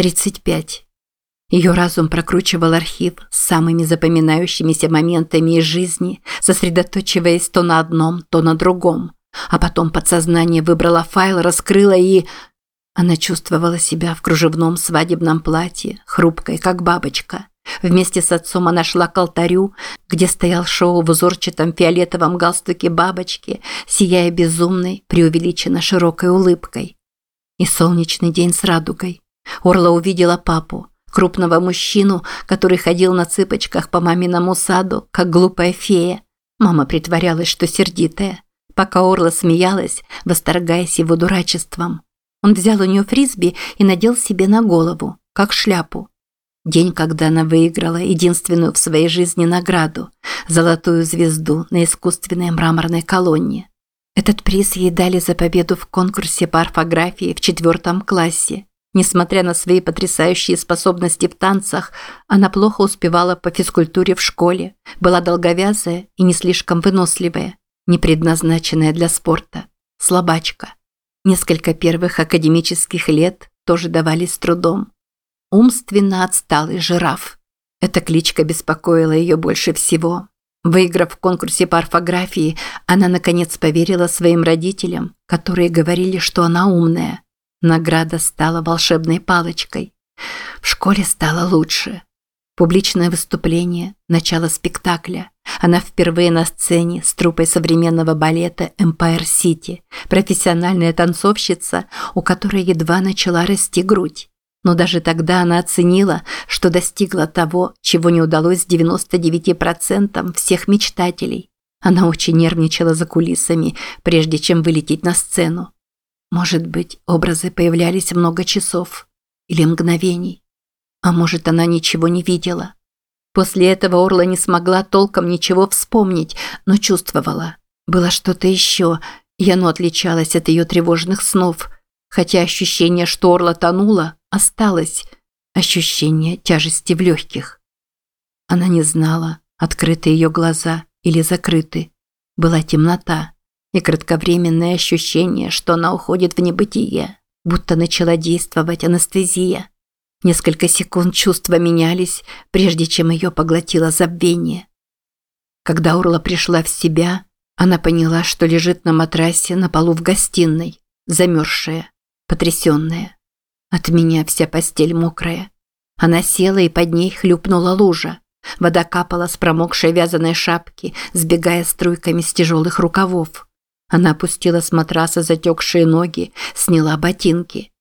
35. Ее разум прокручивал архив с самыми запоминающимися моментами из жизни, сосредоточиваясь то на одном, то на другом. А потом подсознание выбрало файл, раскрыло и... Она чувствовала себя в кружевном свадебном платье, хрупкой, как бабочка. Вместе с отцом она шла к алтарю, где стоял шоу в узорчатом фиолетовом галстуке бабочки, сияя безумной, преувеличенно широкой улыбкой. И солнечный день с радугой. Орла увидела папу, крупного мужчину, который ходил на цыпочках по маминому саду, как глупая фея. Мама притворялась, что сердитая, пока Орла смеялась, восторгаясь его дурачеством. Он взял у нее фрисби и надел себе на голову, как шляпу. День, когда она выиграла единственную в своей жизни награду – золотую звезду на искусственной мраморной колонне. Этот приз ей дали за победу в конкурсе по орфографии в четвертом классе. Несмотря на свои потрясающие способности в танцах, она плохо успевала по физкультуре в школе, была долговязая и не слишком выносливая, не предназначенная для спорта, слабачка. Несколько первых академических лет тоже давались с трудом. Умственно отсталый жираф. Эта кличка беспокоила ее больше всего. Выиграв в конкурсе по орфографии, она наконец поверила своим родителям, которые говорили, что она умная – Награда стала волшебной палочкой. В школе стало лучше. Публичное выступление, начало спектакля. Она впервые на сцене с труппой современного балета Empire City, профессиональная танцовщица, у которой едва начала расти грудь. Но даже тогда она оценила, что достигла того, чего не удалось 99% всех мечтателей. Она очень нервничала за кулисами, прежде чем вылететь на сцену. Может быть, образы появлялись много часов или мгновений. А может, она ничего не видела. После этого Орла не смогла толком ничего вспомнить, но чувствовала. Было что-то еще, и оно отличалось от ее тревожных снов. Хотя ощущение, что Орла тонула, осталось. Ощущение тяжести в легких. Она не знала, открыты ее глаза или закрыты. Была темнота и кратковременное ощущение, что она уходит в небытие, будто начала действовать анестезия. Несколько секунд чувства менялись, прежде чем ее поглотило забвение. Когда Урла пришла в себя, она поняла, что лежит на матрасе на полу в гостиной, замерзшая, потрясенная. От меня вся постель мокрая. Она села и под ней хлюпнула лужа. Вода капала с промокшей вязаной шапки, сбегая струйками с тяжелых рукавов. Она опустила с матраса затекшие ноги, сняла ботинки.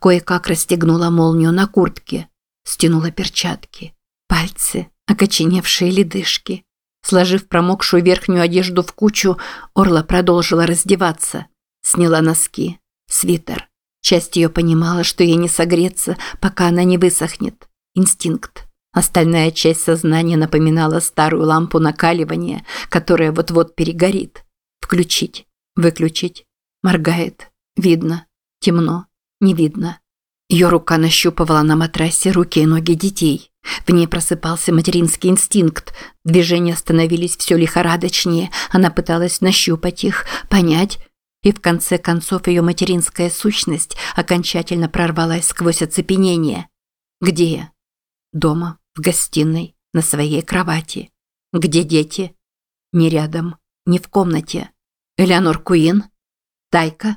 Кое-как расстегнула молнию на куртке, стянула перчатки. Пальцы, окоченевшие ледышки. Сложив промокшую верхнюю одежду в кучу, Орла продолжила раздеваться. Сняла носки, свитер. Часть ее понимала, что ей не согреться, пока она не высохнет. Инстинкт. Остальная часть сознания напоминала старую лампу накаливания, которая вот-вот перегорит. Включить, выключить. Моргает. Видно. Темно. Не видно. Ее рука нащупывала на матрасе руки и ноги детей. В ней просыпался материнский инстинкт. Движения становились все лихорадочнее. Она пыталась нащупать их, понять. И в конце концов ее материнская сущность окончательно прорвалась сквозь оцепенение. Где я? Дома, в гостиной, на своей кровати. Где дети? Не рядом, не в комнате. Элеонор Куин? Тайка?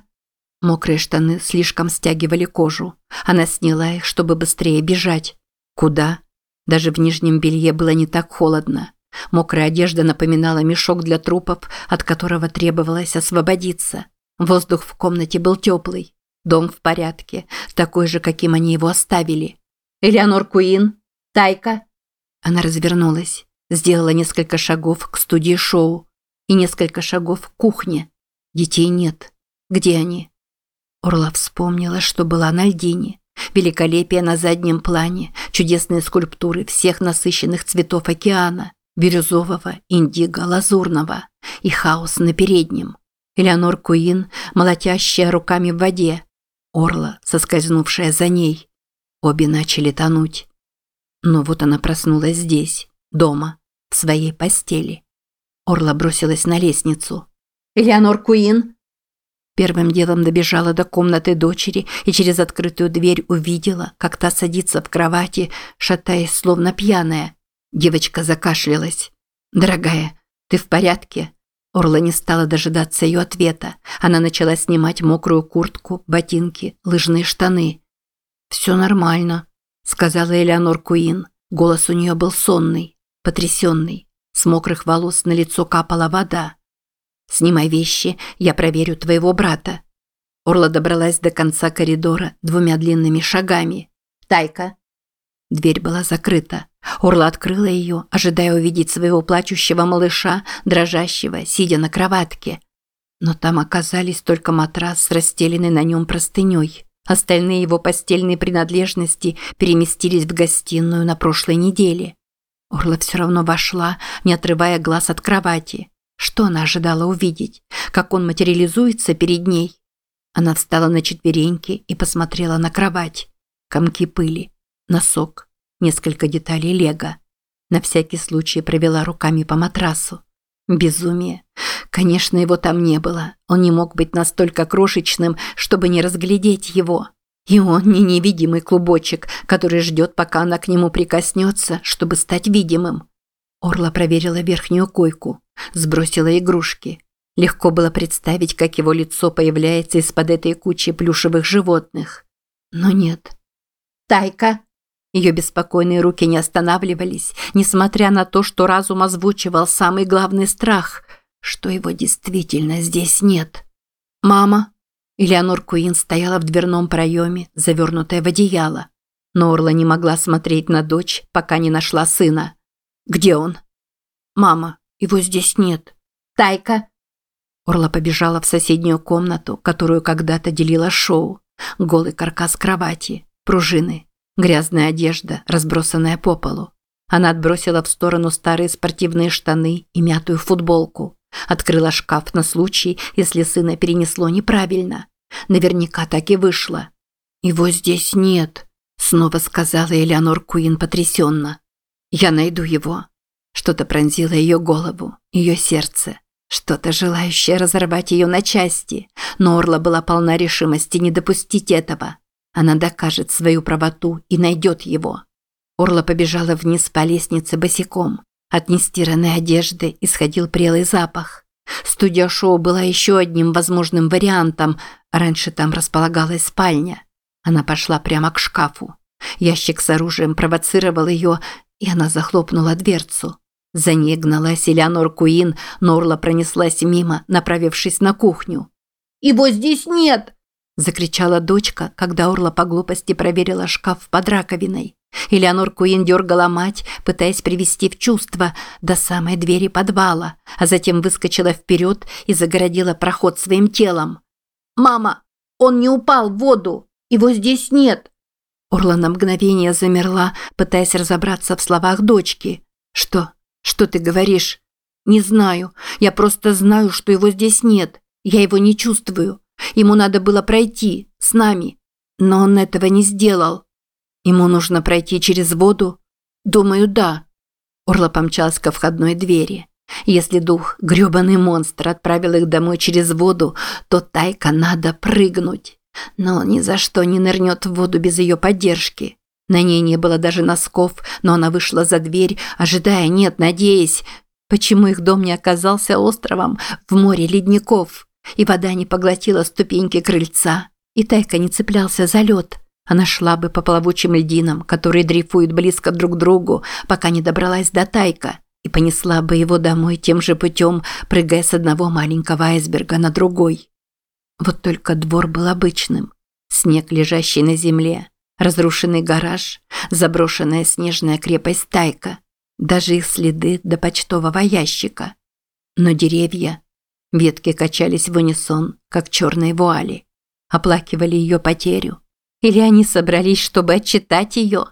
Мокрые штаны слишком стягивали кожу. Она сняла их, чтобы быстрее бежать. Куда? Даже в нижнем белье было не так холодно. Мокрая одежда напоминала мешок для трупов, от которого требовалось освободиться. Воздух в комнате был теплый. Дом в порядке, такой же, каким они его оставили. «Элеонор Куин? Тайка?» Она развернулась, сделала несколько шагов к студии шоу и несколько шагов к кухне. Детей нет. Где они? Орла вспомнила, что была на льдине. Великолепие на заднем плане, чудесные скульптуры всех насыщенных цветов океана, бирюзового, индиго, лазурного и хаос на переднем. Элеонор Куин, молотящая руками в воде. Орла, соскользнувшая за ней. Обе начали тонуть. Но вот она проснулась здесь, дома, в своей постели. Орла бросилась на лестницу. «Элеонор Куин!» Первым делом добежала до комнаты дочери и через открытую дверь увидела, как та садится в кровати, шатаясь, словно пьяная. Девочка закашлялась. «Дорогая, ты в порядке?» Орла не стала дожидаться ее ответа. Она начала снимать мокрую куртку, ботинки, лыжные штаны. «Все нормально», – сказала Элеонор Куин. Голос у нее был сонный, потрясенный. С мокрых волос на лицо капала вода. «Снимай вещи, я проверю твоего брата». Орла добралась до конца коридора двумя длинными шагами. «Тайка!» Дверь была закрыта. Орла открыла ее, ожидая увидеть своего плачущего малыша, дрожащего, сидя на кроватке. Но там оказались только матрас с расстеленной на нем простыней. Остальные его постельные принадлежности переместились в гостиную на прошлой неделе. Орла все равно вошла, не отрывая глаз от кровати. Что она ожидала увидеть? Как он материализуется перед ней? Она встала на четвереньки и посмотрела на кровать. Комки пыли, носок, несколько деталей лего. На всякий случай провела руками по матрасу. Безумие. Конечно, его там не было. Он не мог быть настолько крошечным, чтобы не разглядеть его. И он не невидимый клубочек, который ждет, пока она к нему прикоснется, чтобы стать видимым. Орла проверила верхнюю койку, сбросила игрушки. Легко было представить, как его лицо появляется из-под этой кучи плюшевых животных. Но нет. «Тайка!» Ее беспокойные руки не останавливались, несмотря на то, что разум озвучивал самый главный страх, что его действительно здесь нет. «Мама!» Элеонор Куин стояла в дверном проеме, завернутая в одеяло. Но Орла не могла смотреть на дочь, пока не нашла сына. «Где он?» «Мама, его здесь нет». «Тайка!» Орла побежала в соседнюю комнату, которую когда-то делила шоу. Голый каркас кровати, пружины, Грязная одежда, разбросанная по полу. Она отбросила в сторону старые спортивные штаны и мятую футболку. Открыла шкаф на случай, если сына перенесло неправильно. Наверняка так и вышло. «Его здесь нет», – снова сказала Элеонор Куин потрясенно. «Я найду его». Что-то пронзило ее голову, ее сердце. Что-то желающее разорвать ее на части. Но Орла была полна решимости не допустить этого. Она докажет свою правоту и найдет его. Орла побежала вниз по лестнице босиком. От нестиранной одежды исходил прелый запах. Студия-шоу была еще одним возможным вариантом. Раньше там располагалась спальня. Она пошла прямо к шкафу. Ящик с оружием провоцировал ее, и она захлопнула дверцу. За ней гналась Элеонор Куин, но Орла пронеслась мимо, направившись на кухню. «Его здесь нет!» закричала дочка, когда Орла по глупости проверила шкаф под раковиной. Элеонор Куин дергала мать, пытаясь привести в чувство до самой двери подвала, а затем выскочила вперед и загородила проход своим телом. «Мама, он не упал в воду! Его здесь нет!» Орла на мгновение замерла, пытаясь разобраться в словах дочки. «Что? Что ты говоришь?» «Не знаю. Я просто знаю, что его здесь нет. Я его не чувствую. Ему надо было пройти с нами, но он этого не сделал. Ему нужно пройти через воду? Думаю, да. Орла помчалась ко входной двери. Если дух, грёбаный монстр, отправил их домой через воду, то Тайка надо прыгнуть. Но он ни за что не нырнет в воду без ее поддержки. На ней не было даже носков, но она вышла за дверь, ожидая, нет, надеясь. Почему их дом не оказался островом в море ледников? И вода не поглотила ступеньки крыльца, и Тайка не цеплялся за лед. Она шла бы по плавучим льдинам, которые дрейфуют близко друг к другу, пока не добралась до Тайка, и понесла бы его домой тем же путем, прыгая с одного маленького айсберга на другой. Вот только двор был обычным. Снег, лежащий на земле, разрушенный гараж, заброшенная снежная крепость Тайка, даже их следы до почтового ящика. Но деревья, Ветки качались в унисон, как черные вуали. Оплакивали ее потерю. Или они собрались, чтобы отчитать ее?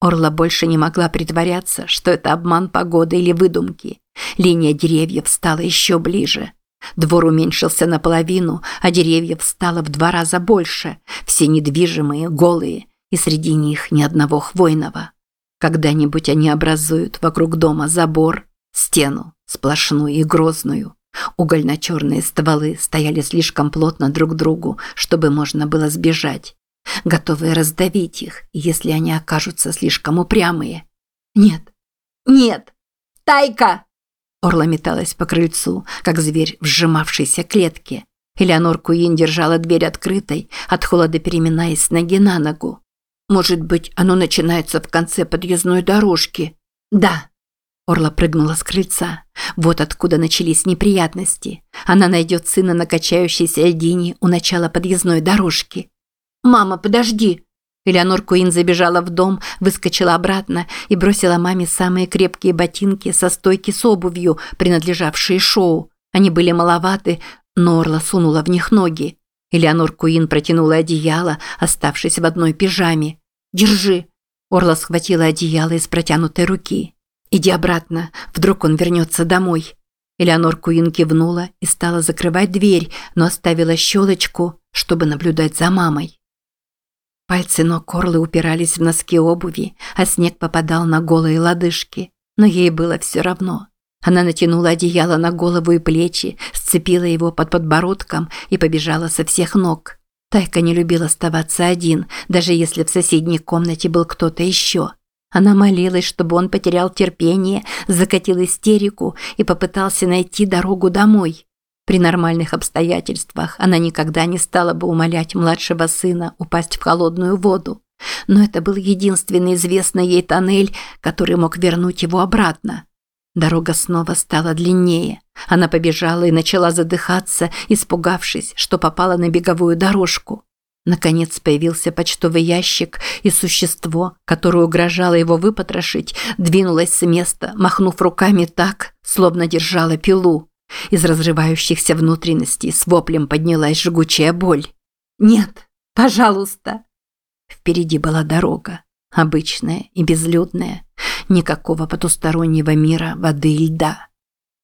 Орла больше не могла притворяться, что это обман погоды или выдумки. Линия деревьев стала еще ближе. Двор уменьшился наполовину, а деревьев стало в два раза больше. Все недвижимые, голые, и среди них ни одного хвойного. Когда-нибудь они образуют вокруг дома забор, стену, сплошную и грозную. Угольно-черные стволы стояли слишком плотно друг к другу, чтобы можно было сбежать, готовые раздавить их, если они окажутся слишком упрямые. «Нет! Нет! Тайка!» Орла металась по крыльцу, как зверь в сжимавшейся клетке. Элеонор Куин держала дверь открытой, от холода переминаясь с ноги на ногу. «Может быть, оно начинается в конце подъездной дорожки?» «Да». Орла прыгнула с крыльца. Вот откуда начались неприятности. Она найдет сына на качающейся льдине у начала подъездной дорожки. «Мама, подожди!» Элеонор Куин забежала в дом, выскочила обратно и бросила маме самые крепкие ботинки со стойки с обувью, принадлежавшие шоу. Они были маловаты, но Орла сунула в них ноги. Элеонор Куин протянула одеяло, оставшись в одной пижаме. «Держи!» Орла схватила одеяло из протянутой руки. «Иди обратно, вдруг он вернется домой». Элеонор Куин кивнула и стала закрывать дверь, но оставила щелочку, чтобы наблюдать за мамой. Пальцы ног Орлы упирались в носки обуви, а снег попадал на голые лодыжки. Но ей было все равно. Она натянула одеяло на голову и плечи, сцепила его под подбородком и побежала со всех ног. Тайка не любил оставаться один, даже если в соседней комнате был кто-то еще. Она молилась, чтобы он потерял терпение, закатил истерику и попытался найти дорогу домой. При нормальных обстоятельствах она никогда не стала бы умолять младшего сына упасть в холодную воду. Но это был единственный известный ей тоннель, который мог вернуть его обратно. Дорога снова стала длиннее. Она побежала и начала задыхаться, испугавшись, что попала на беговую дорожку. Наконец появился почтовый ящик, и существо, которое угрожало его выпотрошить, двинулось с места, махнув руками так, словно держало пилу. Из разрывающихся внутренностей с воплем поднялась жгучая боль. «Нет, пожалуйста!» Впереди была дорога, обычная и безлюдная, Никакого потустороннего мира, воды и льда.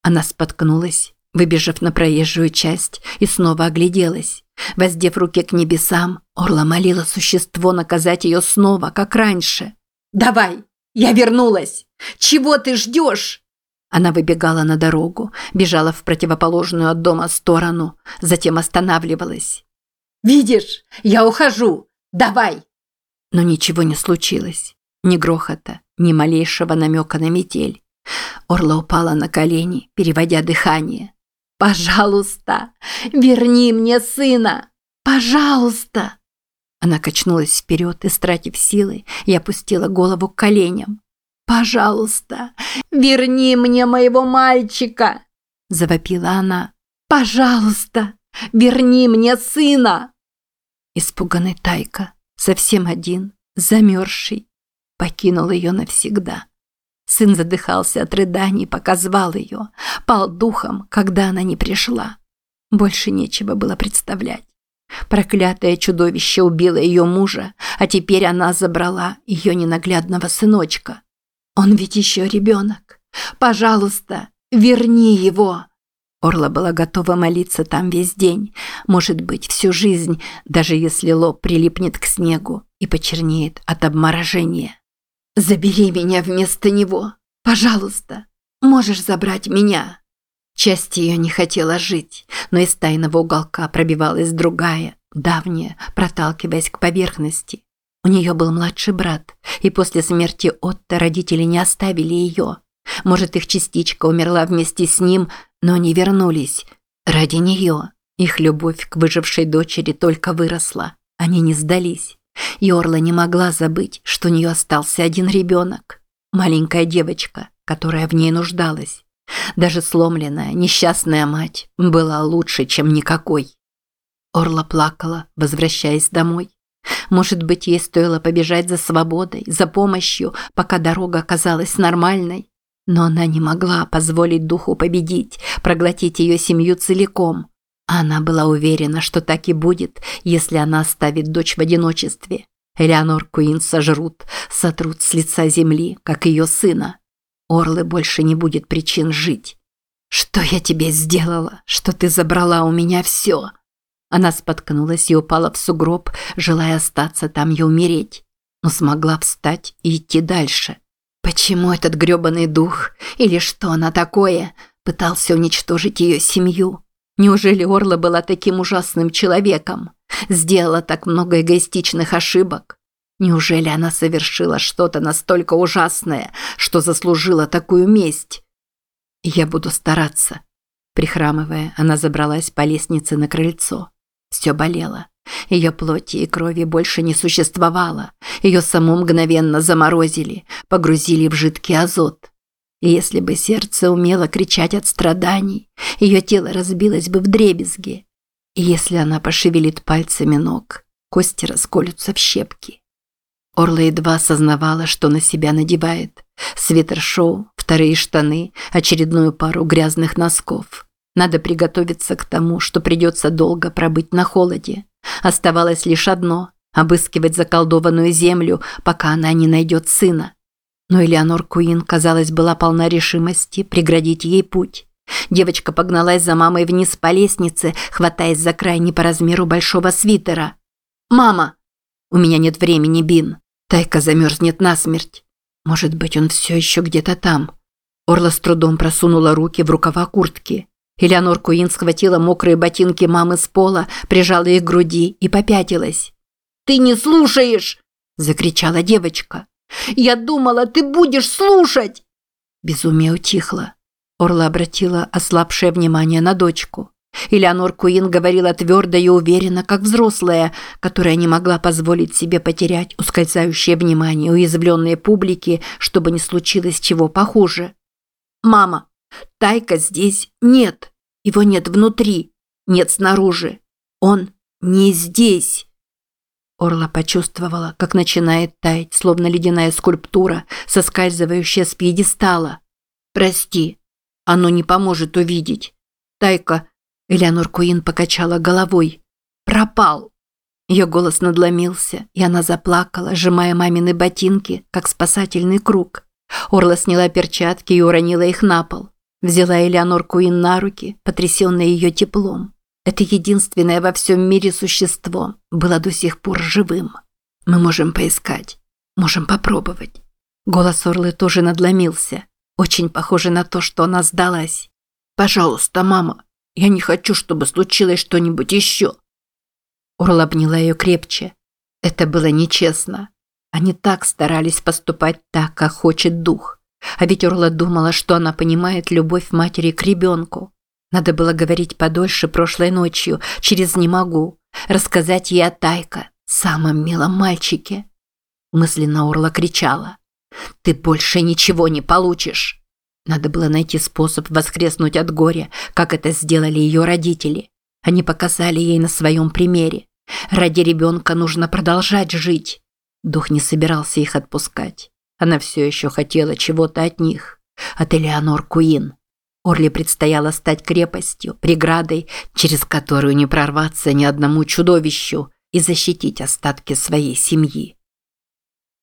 Она споткнулась, выбежав на проезжую часть, и снова огляделась. Воздев руки к небесам, Орла молила существо наказать ее снова, как раньше. «Давай! Я вернулась! Чего ты ждешь?» Она выбегала на дорогу, бежала в противоположную от дома сторону, затем останавливалась. «Видишь, я ухожу! Давай!» Но ничего не случилось. Ни грохота, ни малейшего намека на метель. Орла упала на колени, переводя дыхание. «Пожалуйста, верни мне сына! Пожалуйста!» Она качнулась вперед, истратив силы, и опустила голову к коленям. «Пожалуйста, верни мне моего мальчика!» Завопила она. «Пожалуйста, верни мне сына!» Испуганный Тайка, совсем один, замерзший, покинул ее навсегда. Сын задыхался от рыданий, пока звал ее, пал духом, когда она не пришла. Больше нечего было представлять. Проклятое чудовище убило ее мужа, а теперь она забрала ее ненаглядного сыночка. Он ведь еще ребенок. Пожалуйста, верни его. Орла была готова молиться там весь день, может быть, всю жизнь, даже если лоб прилипнет к снегу и почернеет от обморожения. Забери меня вместо него. Пожалуйста. Можешь забрать меня. Часть ее не хотела жить, но из тайного уголка пробивалась другая, давняя, проталкиваясь к поверхности. У нее был младший брат, и после смерти Отто родители не оставили ее. Может, их частичка умерла вместе с ним, но они вернулись. Ради нее. Их любовь к выжившей дочери только выросла. Они не сдались. Йорла не могла забыть, что у нее остался один ребенок. Маленькая девочка, которая в ней нуждалась. Даже сломленная, несчастная мать была лучше, чем никакой. Орла плакала, возвращаясь домой. Может быть, ей стоило побежать за свободой, за помощью, пока дорога оказалась нормальной. Но она не могла позволить духу победить, проглотить ее семью целиком. Она была уверена, что так и будет, если она оставит дочь в одиночестве. Элеонор Куин сожрут, сотрут с лица земли, как ее сына. Орлы больше не будет причин жить. «Что я тебе сделала, что ты забрала у меня все?» Она споткнулась и упала в сугроб, желая остаться там и умереть. Но смогла встать и идти дальше. Почему этот грёбаный дух, или что она такое, Пытался уничтожить ее семью. Неужели Орла была таким ужасным человеком? Сделала так много эгоистичных ошибок? Неужели она совершила что-то настолько ужасное, что заслужила такую месть? Я буду стараться. Прихрамывая, она забралась по лестнице на крыльцо. Все болело. Ее плоти и крови больше не существовало. Ее саму мгновенно заморозили, погрузили в жидкий азот. И если бы сердце умело кричать от страданий, ее тело разбилось бы в дребезги. И если она пошевелит пальцами ног, кости расколются в щепки. Орла едва осознавала, что на себя надевает. Свитер-шоу, вторые штаны, очередную пару грязных носков. Надо приготовиться к тому, что придется долго пробыть на холоде. Оставалось лишь одно – обыскивать заколдованную землю, пока она не найдет сына. Но Элеонор Куин, казалось, была полна решимости преградить ей путь. Девочка погналась за мамой вниз по лестнице, хватаясь за край не по размеру большого свитера. «Мама!» «У меня нет времени, Бин. Тайка замерзнет насмерть. Может быть, он все еще где-то там». Орла с трудом просунула руки в рукава куртки. Элеонор Куин схватила мокрые ботинки мамы с пола, прижала их к груди и попятилась. «Ты не слушаешь!» – закричала девочка. «Я думала, ты будешь слушать!» Безумие утихло. Орла обратила ослабшее внимание на дочку. Элеонор Куин говорила твердо и уверенно, как взрослая, которая не могла позволить себе потерять ускользающее внимание уязвленной публики, чтобы не случилось чего похуже. «Мама, Тайка здесь нет. Его нет внутри, нет снаружи. Он не здесь. Орла почувствовала, как начинает таять, словно ледяная скульптура, соскальзывающая с пьедестала. «Прости, оно не поможет увидеть. Тайка...» Элеонор Куин покачала головой. «Пропал!» Ее голос надломился, и она заплакала, сжимая мамины ботинки, как спасательный круг. Орла сняла перчатки и уронила их на пол. Взяла Элеонор Куин на руки, потрясенная ее теплом. Это единственное во всем мире существо было до сих пор живым. Мы можем поискать, можем попробовать. Голос Орлы тоже надломился. Очень похоже на то, что она сдалась. «Пожалуйста, мама, я не хочу, чтобы случилось что-нибудь еще». Орла обняла ее крепче. Это было нечестно. Они так старались поступать так, как хочет дух. А ведь Орла думала, что она понимает любовь матери к ребенку. Надо было говорить подольше прошлой ночью, через «не могу», рассказать ей о Тайка, самом милом мальчике. Мысленно Орла кричала. «Ты больше ничего не получишь!» Надо было найти способ воскреснуть от горя, как это сделали ее родители. Они показали ей на своем примере. Ради ребенка нужно продолжать жить. Дух не собирался их отпускать. Она все еще хотела чего-то от них, от Элеонор Куин. Орли предстояло стать крепостью, преградой, через которую не прорваться ни одному чудовищу и защитить остатки своей семьи.